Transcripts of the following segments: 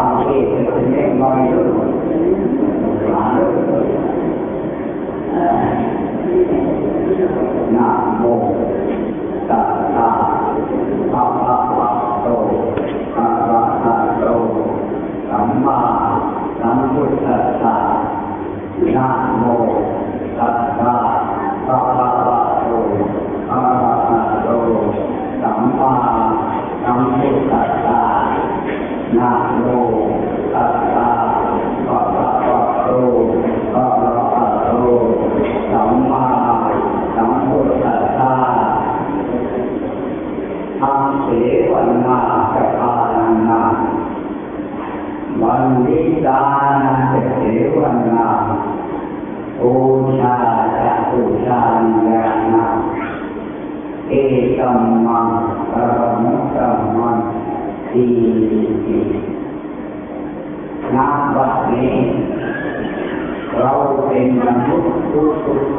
ฟังเทศเป็นเล็กน้อยอยู่หลานนะโม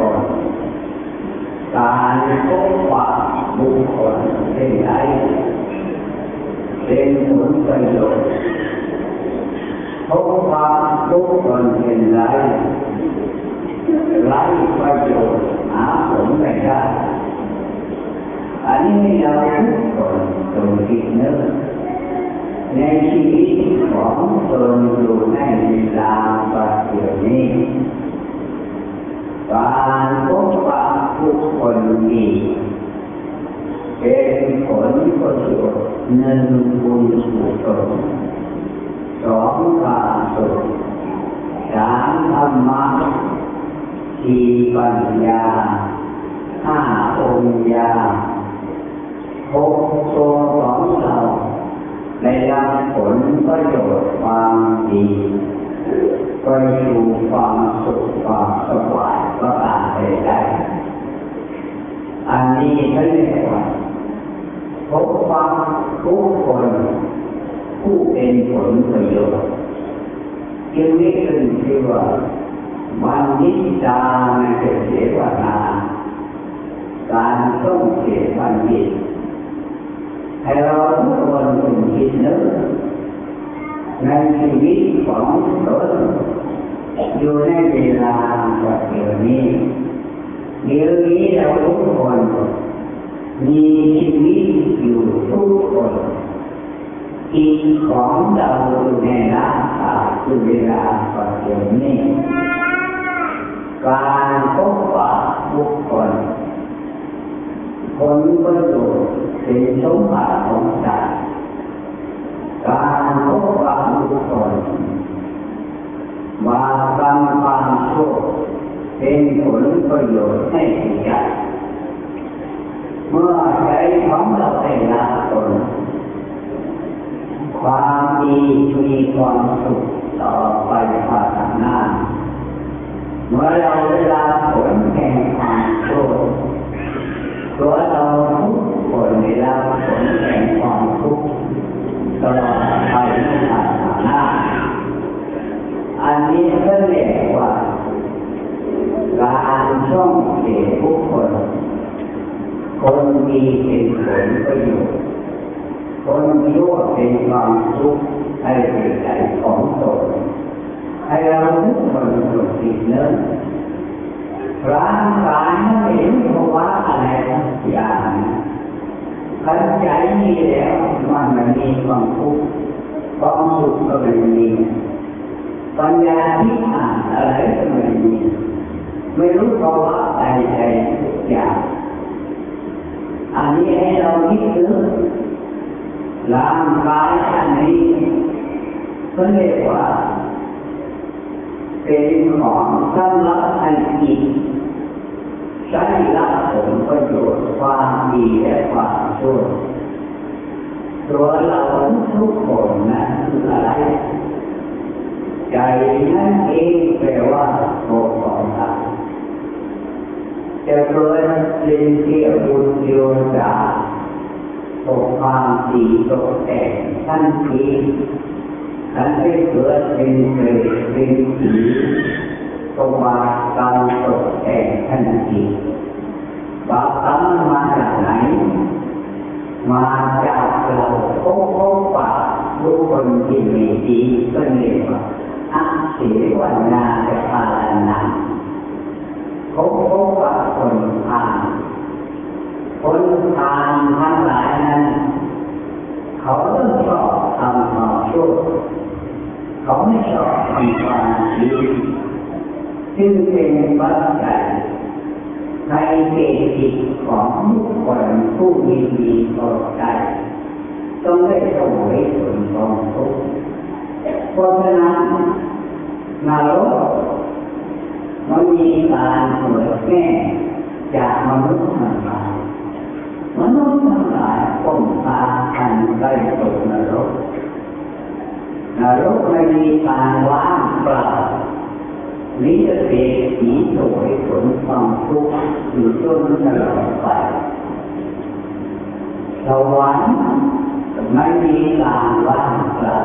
คนการพบปะบุคคลเป็นไรเป็นผลประโยชน์พบปะบุคคลเป็นไรไรประโยชน์หาผลไม่ได้อันนี้เราทุกคนต้องคิดนึกในชีวิตของตนอยู่ในเวลาปัจจุบันนี้ การพบปะผู้คนดีเป็นผลประโยชน์หนึ่งบุญกุศลสองความสุขสามธรรมะสี่ปัญญาห้าองค์ญาหกตัวของเราได้รับผลประโยชน์ความดีไปสู่ความสุขความสบาย ประการใดๆอันนี้เขาเรียกว่าพบควาทุกคนผู้เป็นผลประโยชน์จึงเรียกกันชื่อว่าวันนิจาในเสวนาการต้องเสียบัณฑิตให้เราทุกคนต้องคิดนึกในชีวิตของตนอยู่ในเวลาแบบนี้ เดี๋ยวนี้เราทุกคนมีชีวิตอยู่ทุกคนกินของเราอยู่ในร่างกายอยู่เวลาแบบเดี๋ยวนี้การพบปะบุคคลผลประโยชน์เป็นสมบัติของใจการพบปะบุคคลบาปกรรมความชั่ว เป็นผลประโยชน์ให้ใจเมื่อใจของเราได้รับผลความดีมีความสุขต่อไปภายหน้า เมื่อเราได้รับผลแห่งความชั่วตัวเราทุกคนได้รับผลแห่งความทุกข์ตลอดไปภายหน้า อันนี้ก็เรียก ว่าการช่องเสียผู้คน คนมีเป็นผลประโยชน์ คนชั่วเป็นความทุกข์ให้จิตใจของตนให้เราทุกคนฝึกจิตเนิ่นร่างกายไม่เห็นภาวะอะไรสักอย่างขันใจมีแล้วมันไม่มีความทุกข์ความสุขก็ไม่มีปัญญาที่อ่านอะไรก็ไม่มี ไม่รู้ภาวะใดๆทุกอย่างอันนี้ให้เราคิดถึงร่างกายอันนี้ก็เรียกว่า เป็นของสำหรับให้จิตใช้รับผลประโยชน์ความดีและความชั่วตัวเราทุกคนนะคืออะไร ใจนั่นเองแปลว่าตัวของเรา จะเกิดเป็นเกี่ยวบุญโยดาตกความดีตกแต่งทันทีฉันได้เกิดเป็นเปรตเป็นผีก็มาการตกแต่งทันทีบาปกรรมมาจากไหน มาจากเราพบพบปะบุคคลคนที่มีดีก็เรียกว่าอาศิวนาจะพาลนัน เขาพบว่าคนทานคนทานทั้งหลายนั้นเขาต้องชอบทำความชั่วเขาไม่ชอบทำความดีจึงเป็นปัจจัยในเกจิตของทุกคนผู้มีดีต่อใจต้องได้สวยผลของทุกเพราะฉะนั้นนรก มันมีการเผยแพร่จากมนุษย์ทั้งหลายมนุษย์ทั้งหลายก้มตากันได้ตกนรกนรกไม่มีการว่างเปล่านี้จะเป็นสีสวยผลความทุกข์อยู่จนตลอดไปสวรรค์ไม่มีการว่างเปล่า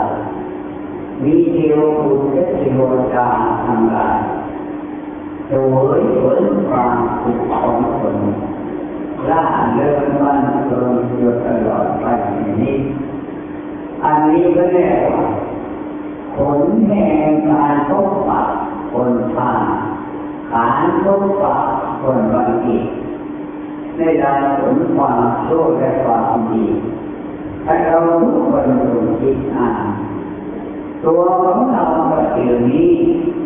มีเทวบุตรเทวดาทั้งหลาย โดยผลความสุขของคนล่าเริงมันเริงอยู่ตลอดไปนี้ อันนี้ก็เรียกว่าผลแห่งการพบปะคนทานการพบปะคนบัณฑิตในด้านผลความชั่วและความดีให้เราทุกคนลงคิดอ่านตัวของเราก็เดี๋ยวนี้สายละร่างกายอันนี้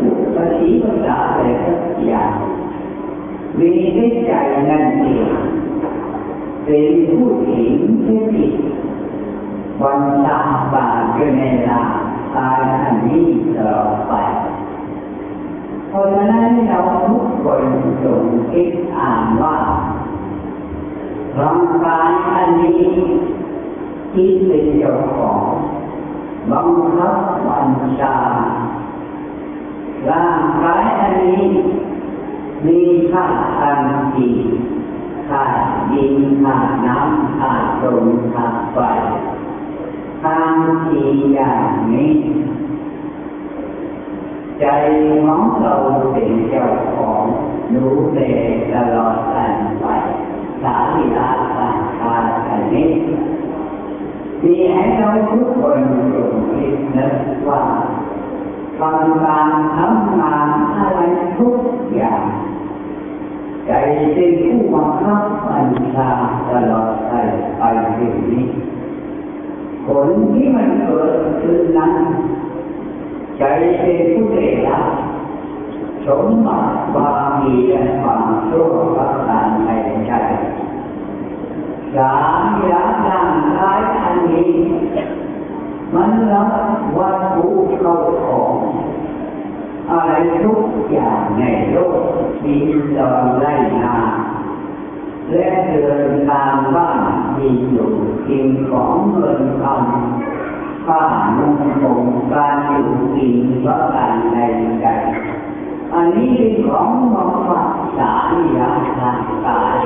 มันก็ขึ้นบังคับให้ถือของหนักของเบามันก็ถือร่างกายนั้นไม่รู้ภาษีภาษาอะไรสักอย่างมีได้ใจนั่นเองเป็นผู้หญิงที่ผิดวันตาบาดก็ในลาตายอันนี้ตลอดไปเพราะฉะนั้นเราทุกคนจงคิดอ่านว่าร่างกายอันนี้ที่เป็นเจ้าของบังคับบัญชา ร่างกายอันนี้มีค่าทางจิตค่าดินค่าน้ำค่าลมค่าไฟทางสี่อย่างนี้ใจของเราเป็นเจ้าของรู้แลตลอดกันไปสาธิตาสาคาอันนี้มีให้เราทุกคนลงคิดนึกว่า ทำการทำงานอะไรทุกอย่างใจเป็นผู้บังคับบัญชาตลอดไปไปถึงนี้ผลที่มันเกิดขึ้นนั้นใจเป็นผู้ได้รับสมบัติความีและความชั่วประการในใจสามอย่างร่างกายอันนี้มันรับวัตถุเข้าของ ทุกอย่างในโลกมีจอนไล่นาและเดินตามบ้านมีอยู่กินของเงินคำข้านุ่งห่มการอยู่กินประการในใจอันนี้เป็นของมรรคสาริยาทางกาย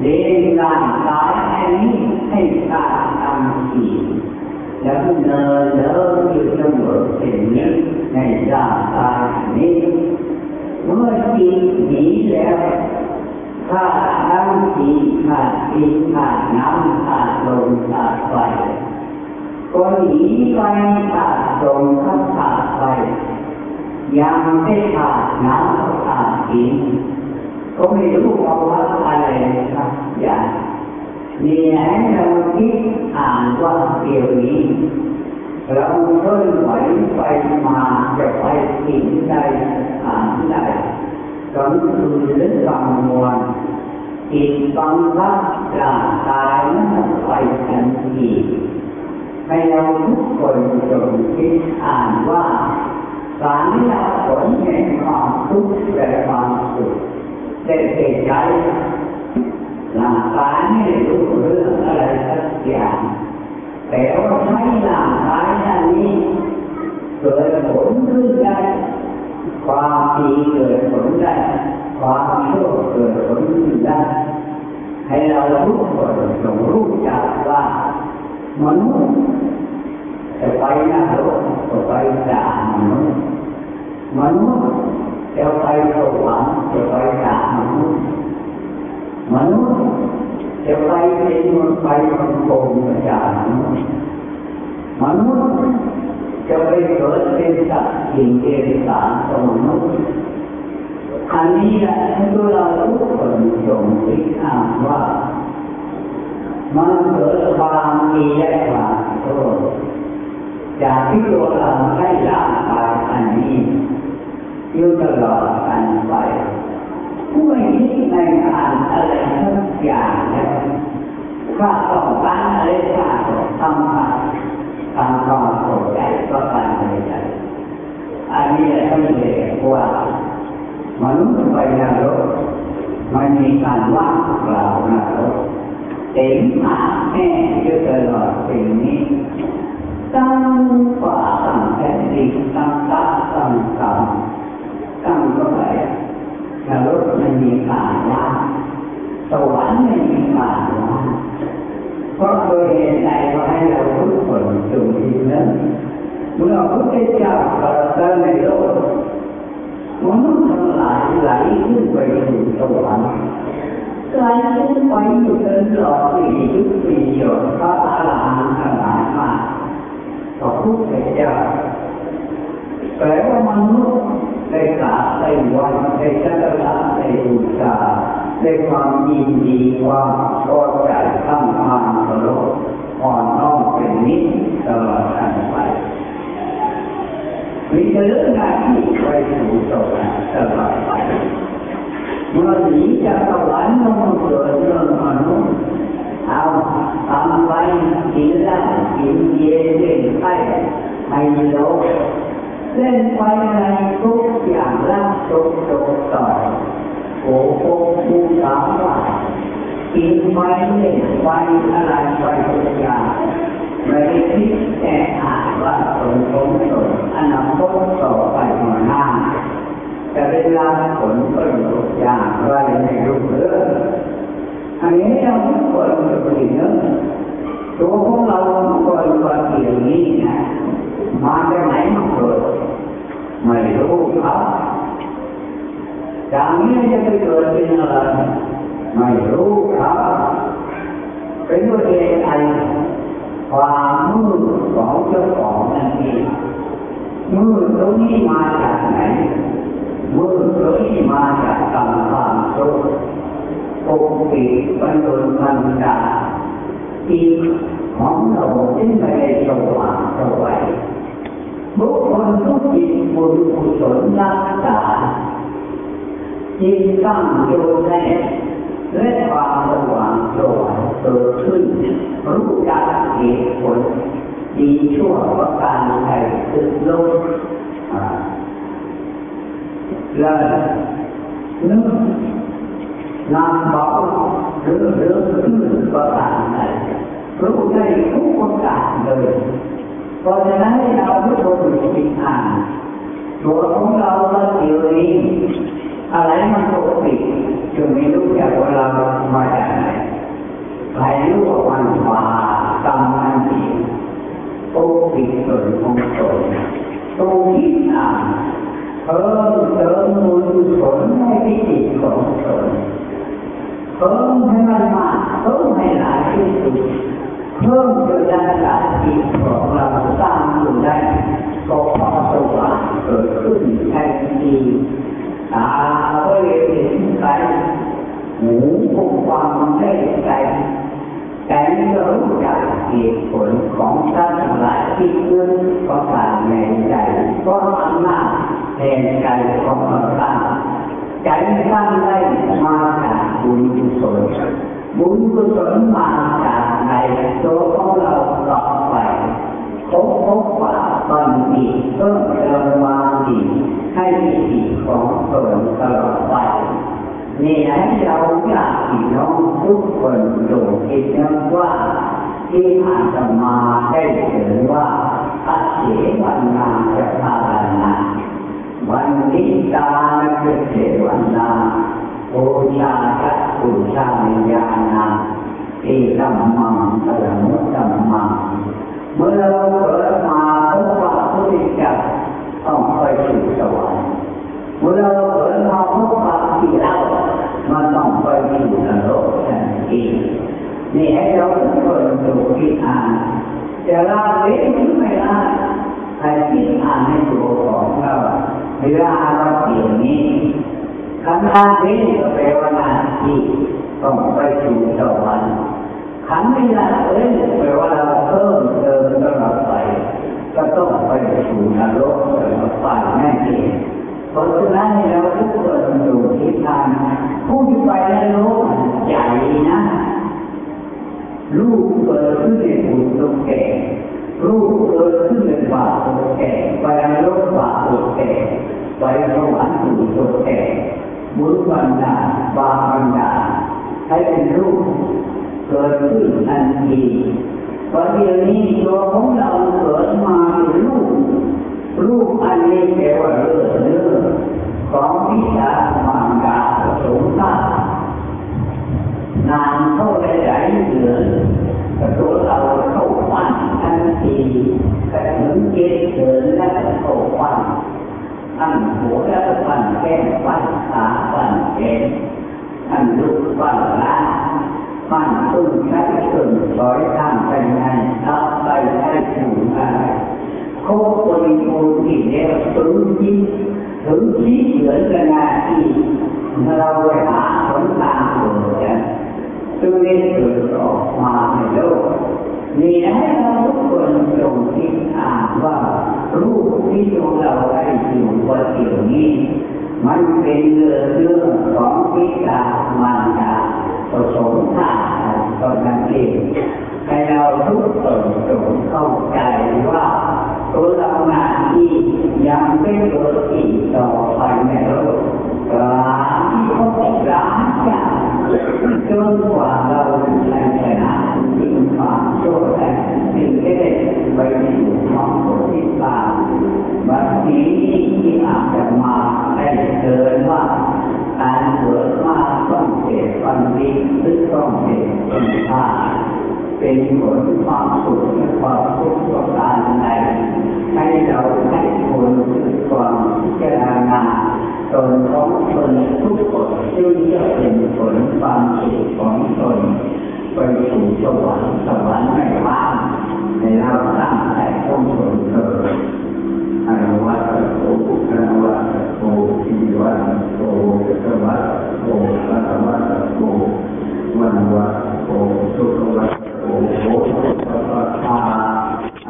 เลี้ยงร่างกายอันนี้ให้ตาทำสิ่ งแล้วเดินเดินอยู่เสมอเป็นนี้ในร่างกายนี้เมื่อจิตหนีแล้วถ้าทั้งจิตขาดจิตขาดน้ำขาดลมขาดไฟก็หนีไปขาดลมขาดไฟยังไม่ขาดน้ำขาดจิตก็ไม่รู้ว่าอะไรครับอย่าง เราคิดอ่านว่าเกี่ยวนี้ เราเคลื่อนไหวไปมาจะไปกินได้อ่านได้กลางคืนหรือกลางวันจิตบังคับร่างกายนั้นไปทันทีให้เราทุกคนจงคิดอ่านว่าการที่เราผลแห่งความทุกข์และความสุขได้เหตุใจ ร่างกาไม่รู้เรื่องอะไรสักอย่างแต่ว่าใช้ร่างกายอันนี้เกิดผลขึ้นได้ความดีเกิดผลได้ความชั่วเกิดผลขึ้นได้ ให้เราทุกคนจงรู้จักว่ามนุษย์จะไปนรกจะไปจากมนุษย์มนุษย์จะไปสวรรค์จะไปจากมนุษย์ มนุษย์จะไปเป็นมนไปมันโกงจากมนุษย์มนุษย์จะไปเกิดเป็นสัตว์สิ่งเดรัจฉานสมนุษย์อันนี้แหละที่เราทุกคนจงคิดอ่านว่ามันเกิดความดีและความชั่วจากที่ตัวเราให้ร่างกายอันนี้อยู่ตลอดกันไป ผู้คิดในการอะไรทุกอย่างแล้วถ้าต้องการอะไรถ้าทำมาทำความเข้าใจก็การในใจอันนี้แหละที่เรียกว่ามนุษย์ไปนรกมันมีการว่างเปล่านรกเต็มหาแม่ยู่ตลอดสิ่งนี้ตั้งฝ่าตั้งแผ่นดินตั้งตาตั้งกรรมตั้งก็ไป นรกไม่มีการว่างสวรรค์ไม่มีการว่างเพราะโดยเหตุใดก็ให้เราทุกคนจงคิดนั้นเมื่อพระเจ้าประเสริฐในโลกมนุษย์ทั้งหลายไหลขึ้นไปสู่สวรรค์ไหลขึ้นไปอยู่เดินหลอดปียุคปีหยดพระอรหันต์ทั้งหลายมาพระพุทธเจ้าแปลว่ามนุษย์ ได้กราบได้วันได้จักรพรรดิได้บูชาได้ความยินดีความพอใจตั้งความเคารพอ่อนน้อมเป็นนิสตลอดกันไปมีเรื่องหน้าที่ไปสู่สวรรค์ตลอดไปเมื่อหนีจากสวรรค์ลงมาเกิดเรื่องมนุษย์เอาทำไปกินเหล้ากินเย็นเล่นไพ่ไฮโล เล่นไปในทุกอย่างรักทุกทุกต่อยโอ้โหภูสามว่ากินไปเล่นไปอะไรไปทุกอย่างไม่ได้คิดแต่อ่านว่าตนตนตนอนาคตต่อไปมาหน้าแต่เวลาผลก็อยู่อย่างไรในรูปเรื่องอันนี้เราทุกคนจะเป็นเนื้อตัวของเราทุกคนก็เกี่ยวนี้นะ มาจากไหนมาเกิดไม่รู้ครับจากนี้จะไปเกิดเป็นอะไรไม่รู้ครับเป็นตัวเองไอความมืดของเจ้าของนั่นเองมืดตรงนี้มาจากไหนมืดตรงนี้มาจากกรรมความชั่วปกปิดบรรลุบรรดาที่ของเราจึงไม่ได้สว่างสวัย บุคคลทุกจิตบุญกุศลรักษาจิตตั้งอยู่ในและความสว่างสวยเกิดขึ้นรู้จักเหตุผลดีชั่วประการใดตึกลงแล้วนึกนำเบาหรือเรื่องขึ้นประการใดรู้ได้ทุกประการเลย เพราะฉะนั้นให้เราพุทุกคนมีอ่านตัวของเราเราเดียวเองอะไรมันปกติจึงไม่รู้จักว่าเรามาจากไหนใครรู้ว่ามันมาตามมันดีปกปิดตนของตนตรงที่อ่านเพิ่มเติมบุญผลให้ที่จิตของตนเพิ่มให้มันมากเพิ่มให้หลายที่สุดเพิ่มจนระดับจิตของเรา ตาก็เห็นใจหูก็ฟังได้ใจใจก็รู้จักเหตุผลของท่านหลายที่เกิดประการในใจก็อำนาจแทนใจของเราสร้างใจสร้างได้มาจากบุญกุศลบุญกุศลมาจากในตัวของเราต่อไป พบพบว่าตอนนี้เพิ่มเติมมาดีให้ดีของตนตลอดไปนี่ให้เราอยากพี่น้องทุกคนจงคิดนะว่าที่อาตมาได้เห็นว่าอาเสวันนาจะพาลนาวันนี้ตาจะเสวันนาบูชาจักบูชาญาณาที่ธรรมังสรมุตัมมัง เมื่อเราเกิดมาพบว่าพุทธเจ้าต้องไปสู่สวรรค์เมื่อเราเกิดมาพบว่าที่เรามันต้องไปสู่นรกทันทีนี่ให้เราทุกคนดูคิดอ่านจะละเว้นไม่ละให้คิดอ่านให้ตัวของเราเวลาเราเกี่ยวนี้คำว่าเว้นก็แปลว่าหน้าที่ต้องไปสู่สวรรค์ ขันไม่ละเว้นแปลว่าเราเพิ่มเติมตลอดไปก็ต้องไปสู่นรกตลอดไปแน่เองเพราะฉะนั้นเราทุกคนดูทิศทางผู้ที่ไปนรกใหญ่นะลูกเกิดขึ้นในบุญตกแก่ลูกเกิดขึ้นในบาปตกแก่ไปนรกบาปตกแก่ไปสวรรค์สู่ตกแก่บุญบันดาบาปบันดาให้เป็นลูก เกิดขึ้นทันทีวันเดี๋ยวนี้ตัวของเราเกิดมาเป็นลูกลูกอันนี้แปลว่าเลือดเนื้อของพิชามารดาสงสารนานเข้าได้หลายเดือนตัวเราเข้าวันทันทีกระถึงเกณฑ์เดินและเข้าวันอันหัวและฟันแก้มฟันขาฟันแขนอันลุกฟันล้า ฟันตุ้งใช้ตึงซอยข้างไปไงทับไปใช้ถูกอะไรโคบริบูรณ์ที่เดียวถึงที่ถึงที่เหลือขนาดที่เราไปหาผลทางเกิดจึงได้เกิดออกมาในโลกนี่ให้เราทุกคนจงคิดอ่านว่ารูปที่ตัวเราได้อยู่วันเดียวนี้ มันเป็นเรื่องของพิจามารดา ผสาตุตนนั้นเองให้เราทุกคนจงเข้าใจว่าตัวเรานที่ยังไม่เกิดอีกต่อไปในโลกกลางที่เขาเป็นร้านจาจนกว่าเราจะชนะสิ่งความชั่วและสิ่งที่ได้ไปสู่ความผลที่ตาบัดนี้ที่อาจจะมาได้เกินว่า การเกิดมาต้องเกิดความดีหรือต้องเกิดคุณค่าเป็นผลความสุขและความทุกข์ประการใดให้เราให้คนคือความพิจารณาตนของตนทุกคนซึ่งจะเป็นผลความสุขของตนไปสู่สวรรค์สวรรค์ไม่ว่างในเราตั้งแต่ต้นจ